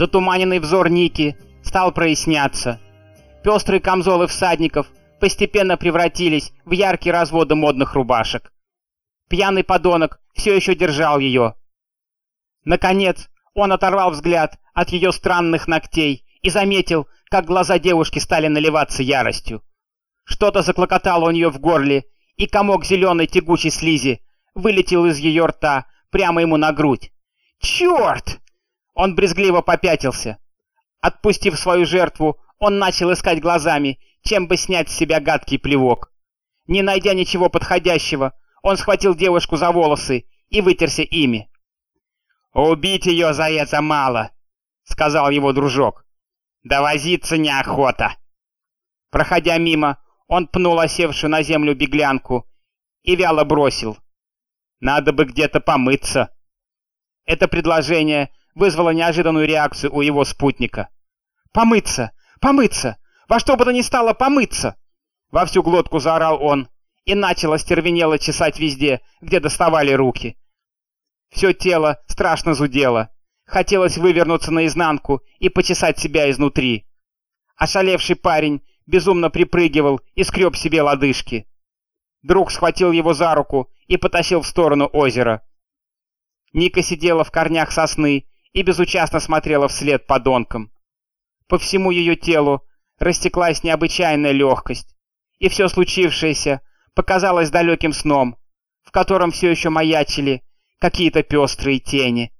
Затуманенный взор Ники стал проясняться. Пестрые камзолы всадников постепенно превратились в яркие разводы модных рубашек. Пьяный подонок все еще держал ее. Наконец, он оторвал взгляд от ее странных ногтей и заметил, как глаза девушки стали наливаться яростью. Что-то заклокотало у нее в горле, и комок зеленой тягучей слизи вылетел из ее рта прямо ему на грудь. «Черт!» Он брезгливо попятился. Отпустив свою жертву, он начал искать глазами, чем бы снять с себя гадкий плевок. Не найдя ничего подходящего, он схватил девушку за волосы и вытерся ими. «Убить ее за это мало», — сказал его дружок. «Да возиться неохота». Проходя мимо, он пнул осевшую на землю беглянку и вяло бросил. «Надо бы где-то помыться». Это предложение вызвало неожиданную реакцию у его спутника. «Помыться! Помыться! Во что бы то ни стало помыться!» Во всю глотку заорал он и начал остервенело чесать везде, где доставали руки. Все тело страшно зудело. Хотелось вывернуться наизнанку и почесать себя изнутри. Ошалевший парень безумно припрыгивал и скреб себе лодыжки. Друг схватил его за руку и потащил в сторону озера. Ника сидела в корнях сосны и безучастно смотрела вслед подонкам. По всему ее телу растеклась необычайная легкость, и все случившееся показалось далеким сном, в котором все еще маячили какие-то пестрые тени.